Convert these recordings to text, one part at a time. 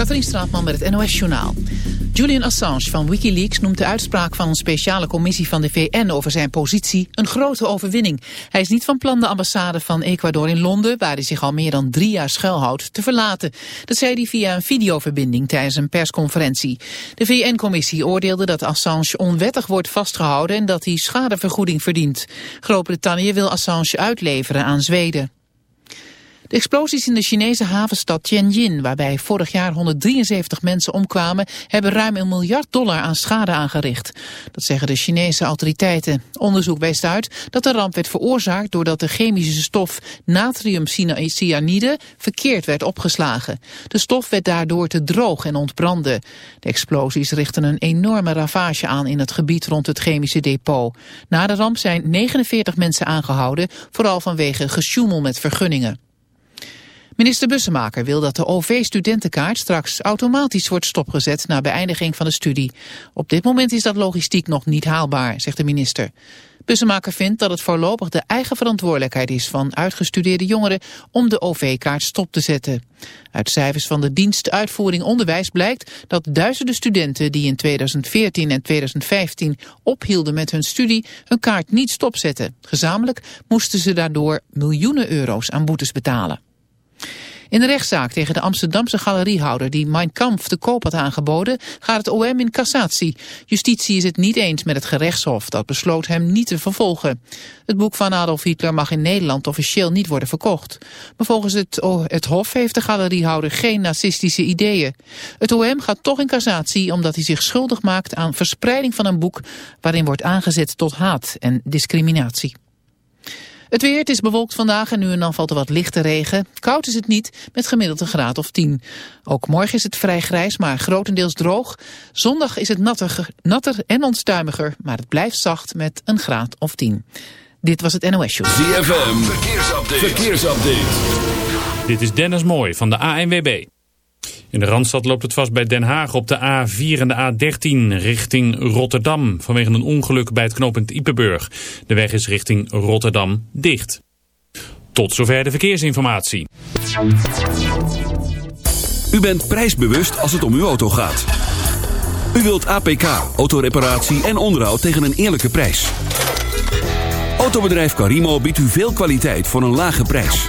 Katrien Straatman met het NOS-journaal. Julian Assange van Wikileaks noemt de uitspraak van een speciale commissie van de VN over zijn positie een grote overwinning. Hij is niet van plan de ambassade van Ecuador in Londen, waar hij zich al meer dan drie jaar schuilhoudt, te verlaten. Dat zei hij via een videoverbinding tijdens een persconferentie. De VN-commissie oordeelde dat Assange onwettig wordt vastgehouden en dat hij schadevergoeding verdient. Groot-Brittannië wil Assange uitleveren aan Zweden. De explosies in de Chinese havenstad Tianjin, waarbij vorig jaar 173 mensen omkwamen, hebben ruim een miljard dollar aan schade aangericht. Dat zeggen de Chinese autoriteiten. Onderzoek wijst uit dat de ramp werd veroorzaakt doordat de chemische stof natriumcyanide verkeerd werd opgeslagen. De stof werd daardoor te droog en ontbrandde. De explosies richten een enorme ravage aan in het gebied rond het chemische depot. Na de ramp zijn 49 mensen aangehouden, vooral vanwege gesjoemel met vergunningen. Minister Bussemaker wil dat de OV-studentenkaart straks automatisch wordt stopgezet na beëindiging van de studie. Op dit moment is dat logistiek nog niet haalbaar, zegt de minister. Bussemaker vindt dat het voorlopig de eigen verantwoordelijkheid is van uitgestudeerde jongeren om de OV-kaart stop te zetten. Uit cijfers van de dienst Uitvoering Onderwijs blijkt dat duizenden studenten die in 2014 en 2015 ophielden met hun studie hun kaart niet stopzetten. Gezamenlijk moesten ze daardoor miljoenen euro's aan boetes betalen. In de rechtszaak tegen de Amsterdamse galeriehouder die Mein Kampf te koop had aangeboden, gaat het OM in cassatie. Justitie is het niet eens met het gerechtshof dat besloot hem niet te vervolgen. Het boek van Adolf Hitler mag in Nederland officieel niet worden verkocht. Maar volgens het, het hof heeft de galeriehouder geen nazistische ideeën. Het OM gaat toch in cassatie omdat hij zich schuldig maakt aan verspreiding van een boek waarin wordt aangezet tot haat en discriminatie. Het weer, het is bewolkt vandaag en nu en dan valt er wat lichte regen. Koud is het niet, met gemiddeld een graad of 10. Ook morgen is het vrij grijs, maar grotendeels droog. Zondag is het natter, natter en onstuimiger, maar het blijft zacht met een graad of 10. Dit was het NOS Show. ZFM, verkeersupdate. verkeersupdate. Dit is Dennis Mooij van de ANWB. In de Randstad loopt het vast bij Den Haag op de A4 en de A13 richting Rotterdam. Vanwege een ongeluk bij het knooppunt Ipenburg. De weg is richting Rotterdam dicht. Tot zover de verkeersinformatie. U bent prijsbewust als het om uw auto gaat. U wilt APK, autoreparatie en onderhoud tegen een eerlijke prijs. Autobedrijf Carimo biedt u veel kwaliteit voor een lage prijs.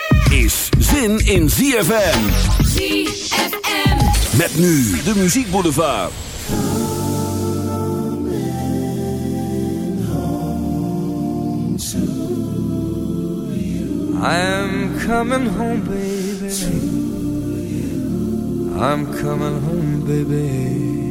Is zin in ZFM. ZFM. Met nu de muziekboulevard. I'm coming home, baby. I'm coming home, baby.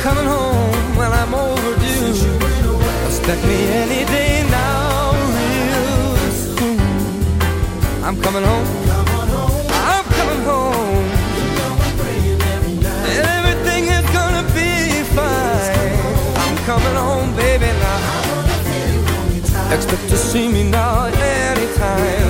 coming home well I'm overdue. Expect me any day now real soon. I'm coming home. I'm coming home. Everything is gonna be fine. I'm coming home baby now. Expect to see me now anytime.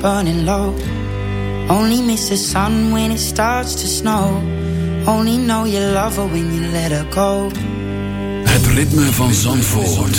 Burning low. Only miss the sun when it starts to snow. Only know you love her when you let her go. Het ritme van Zandvoort.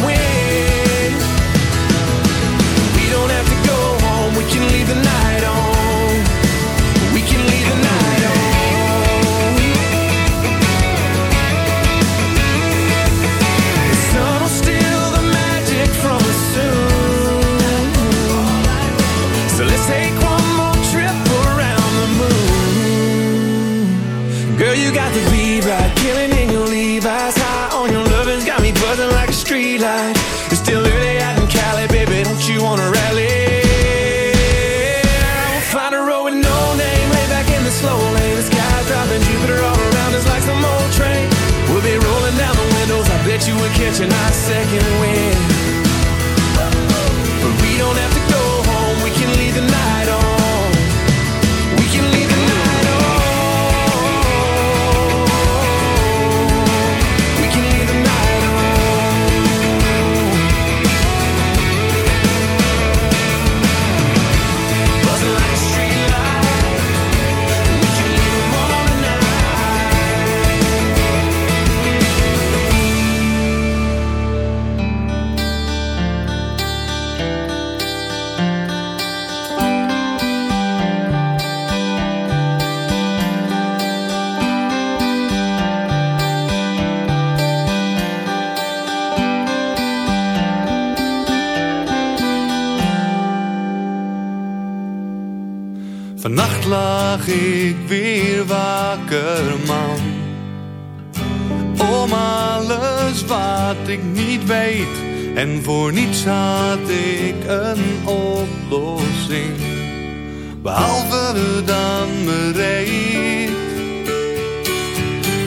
Behalve dan bereid.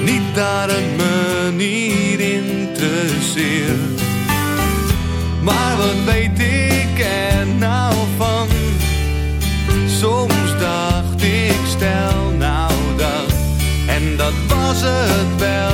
Niet dat het me niet interesseert. Maar wat weet ik er nou van? Soms dacht ik, stel nou dat. En dat was het wel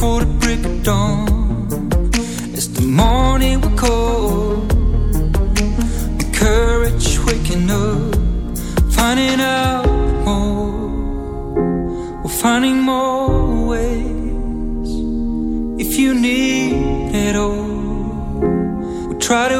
for the break of dawn. It's the morning we call. My courage waking up, finding out more. We're finding more ways. If you need it all, we try to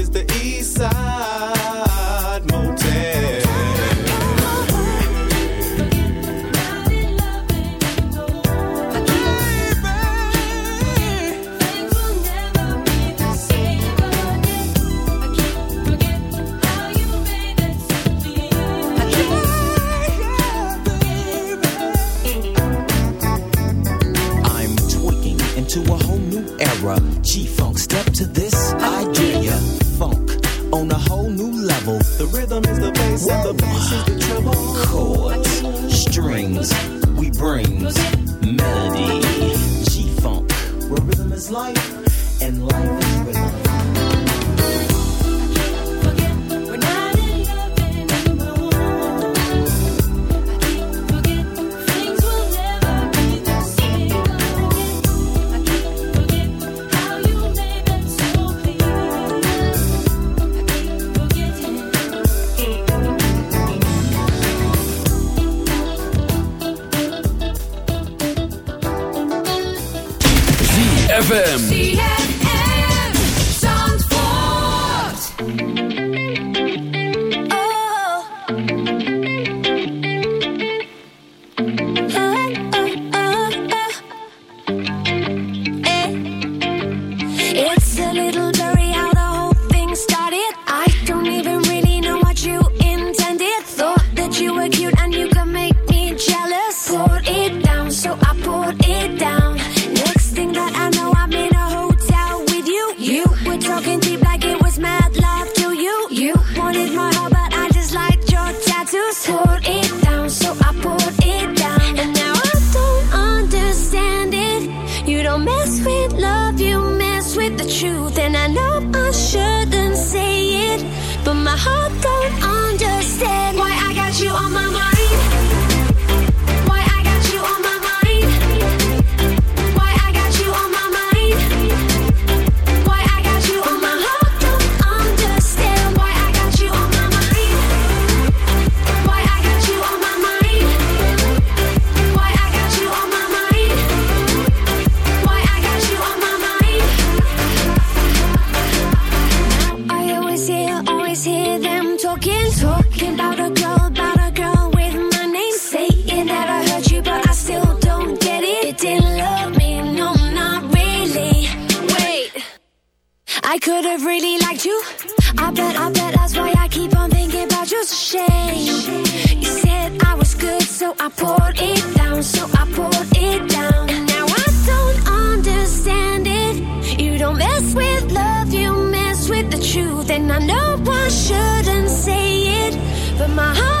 we bring melody. G Funk, where rhythm is life ZFM. always hear, always hear them talking, talking about a girl, about a girl with my name. Say it never heard you, but I still don't get it. You didn't love me, no, not really. Wait, I could have really liked you. I bet, I bet that's why I keep on thinking about you. A shame. You said I was good, so I poured it down, so I poured it down. And now I don't understand it. You don't mess with love, you mess with the truth know I shouldn't say it, but my heart.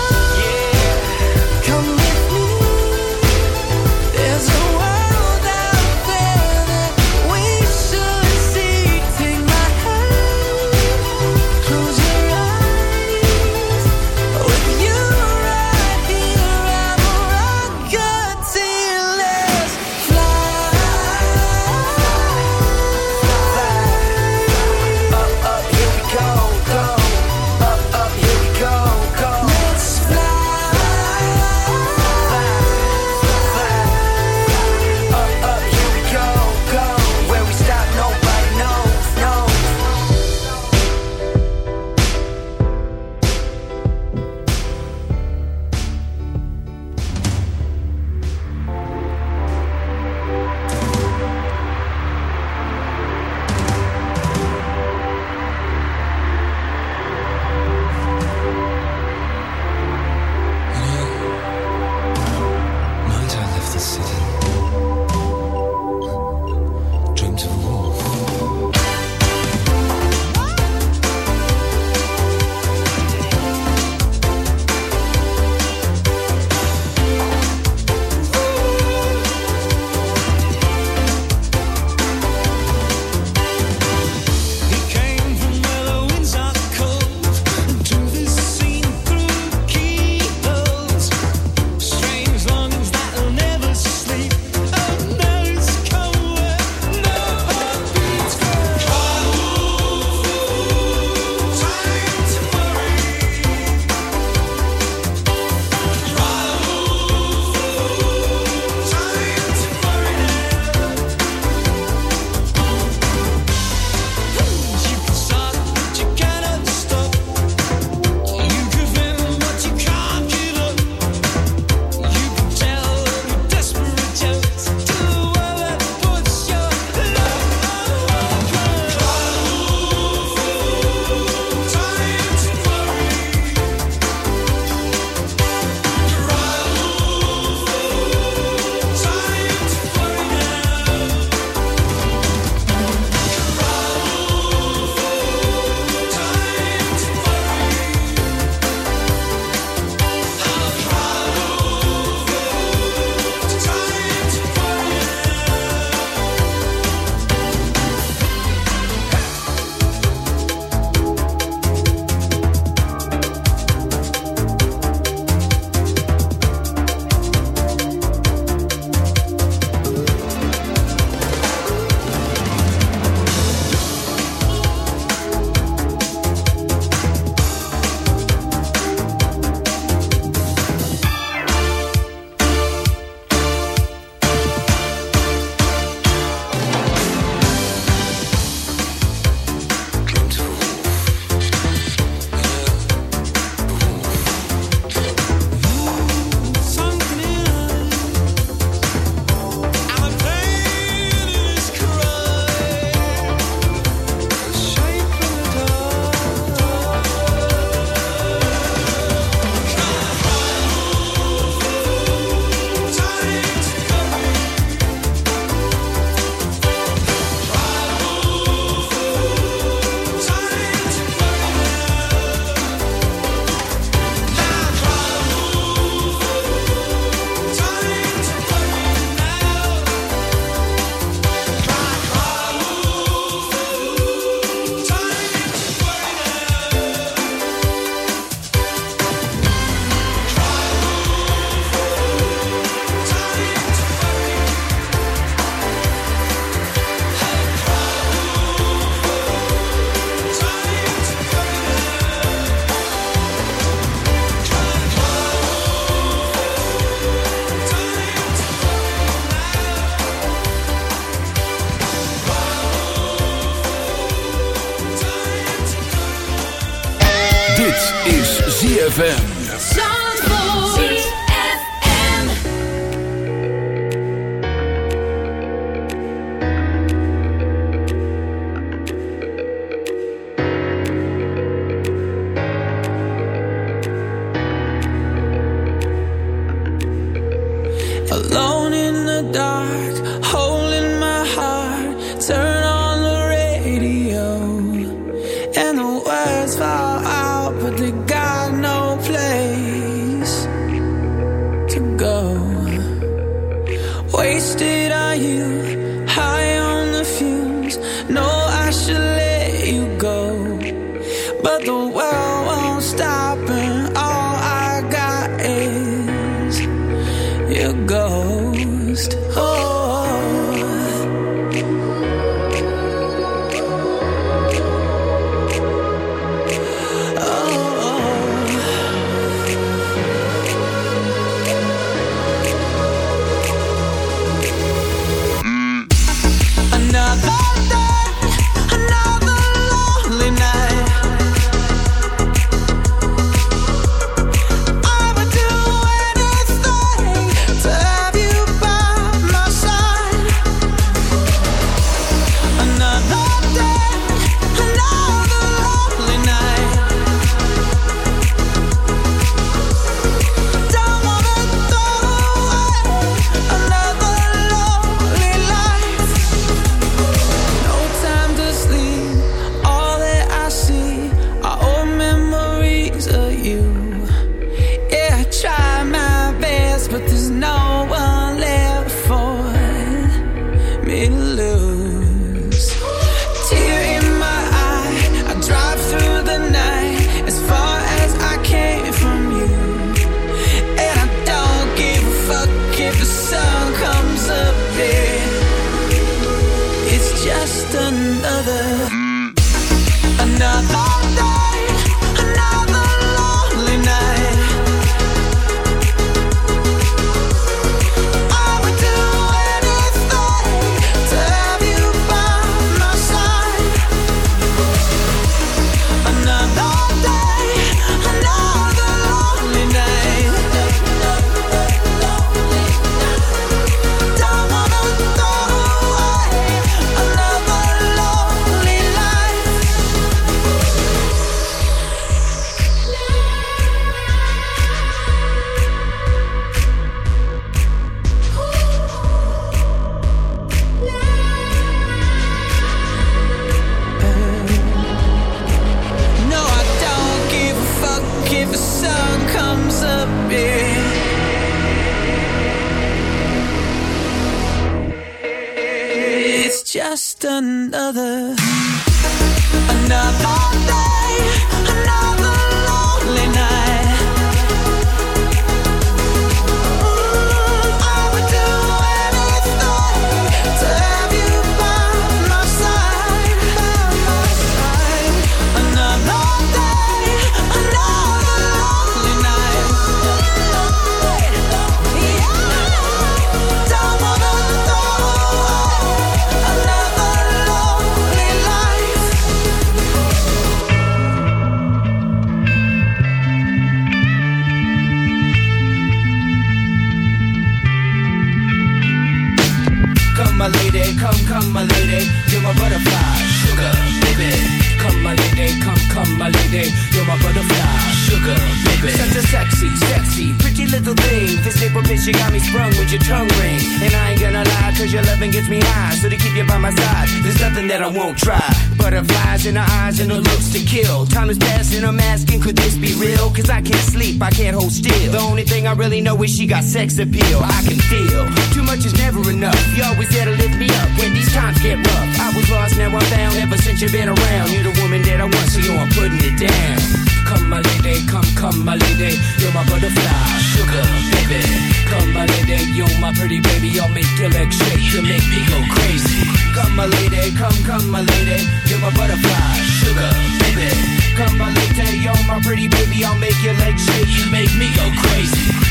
Come, come, my lady, you're my butterfly, sugar, baby. Come, my lady, come, come, my lady, you're my butterfly, sugar, baby. Such a sexy, sexy, pretty little thing. This April bitch, you got me sprung with your tongue ring. And I ain't gonna lie, cause your loving gets me high. So to keep you by my side, there's nothing that I won't try. Butterflies in her eyes and her looks to kill. Time is passing, I'm asking, could this be real? Cause I can't sleep, I can't hold still. The only thing I really know is she got sex appeal. I can feel much is never enough. You always there to lift me up when these times get rough. I was lost, now I'm found. Ever since you've been around, you're the woman that I want, so yo, I'm putting it down. Come, my lady, come, come, my lady, you're my butterfly, sugar, baby. Come, my lady, you're my pretty baby, I'll make your legs shake, you make me go crazy. Come, my lady, come, come, my lady, you're my butterfly, sugar, baby. Come, my lady, you're my pretty baby, I'll make your legs shake, you make me go crazy.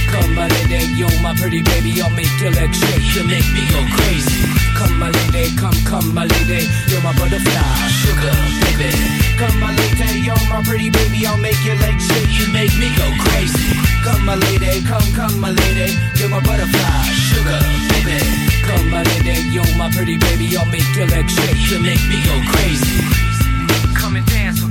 Come my lady, you're my pretty baby. I'll make your legs shake, you make me go crazy. Come my lady, come, come my lady. You're my butterfly, sugar, baby. Come my lady, you're my pretty baby. I'll make your legs shake, you make me go crazy. Come my lady, come, come my lady. You're my butterfly, sugar, baby. Come my lady, you're my pretty baby. I'll make your legs shake, you make me go crazy. Come and dance with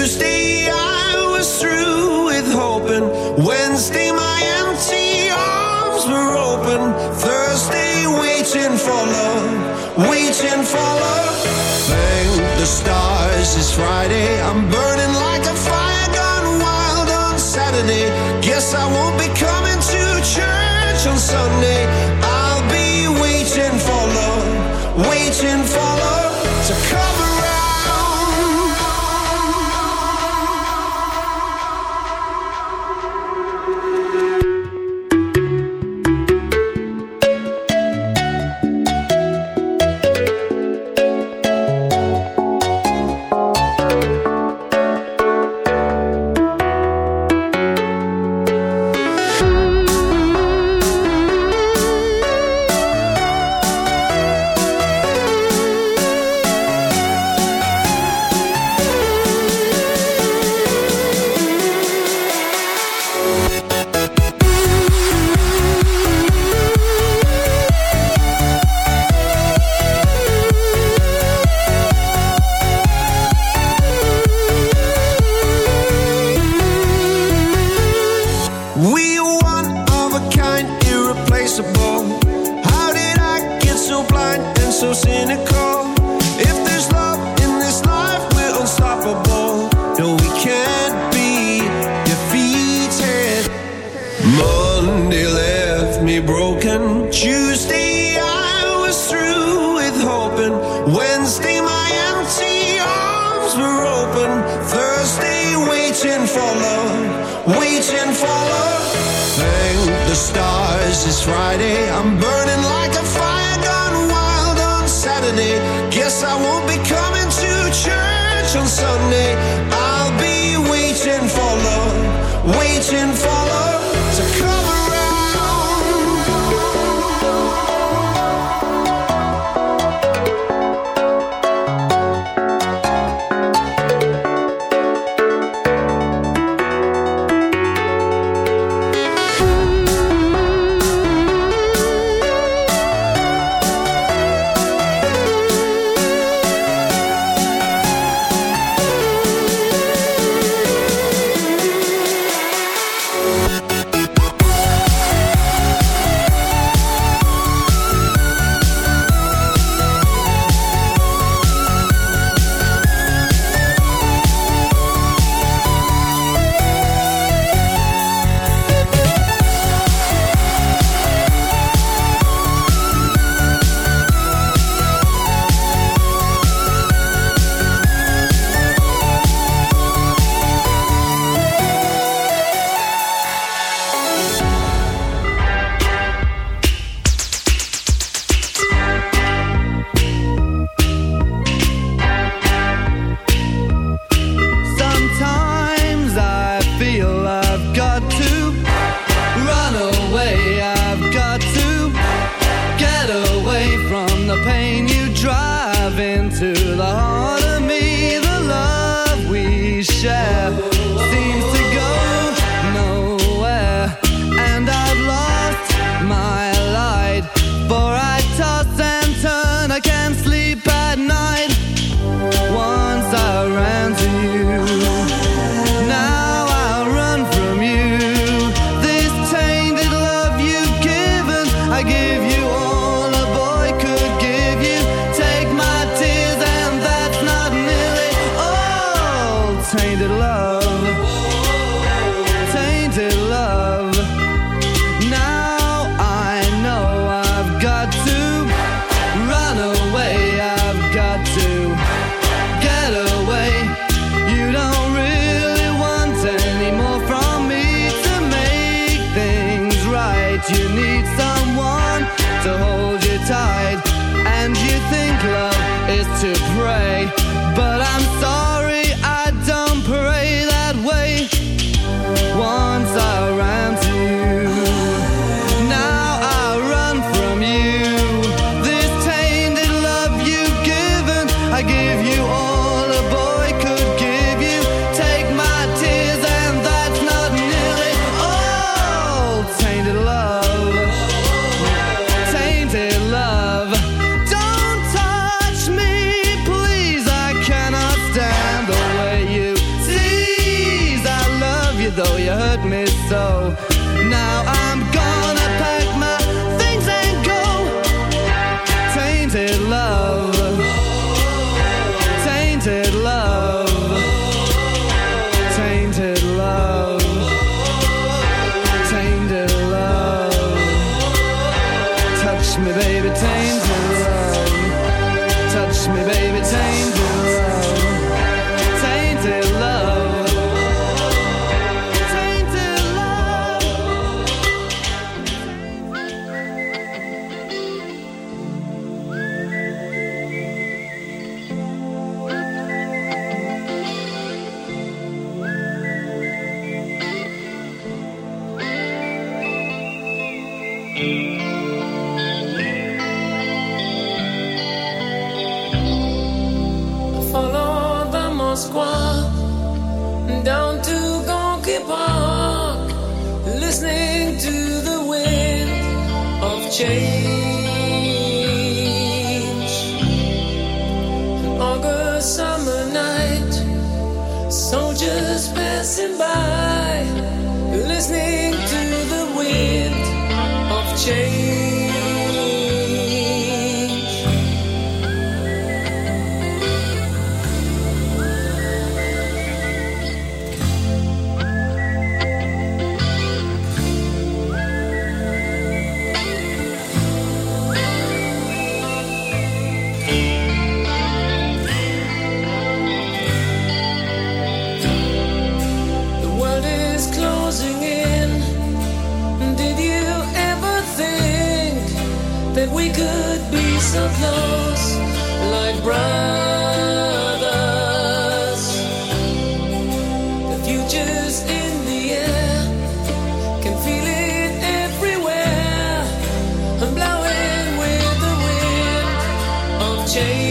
stars it's Friday. I'm burning change.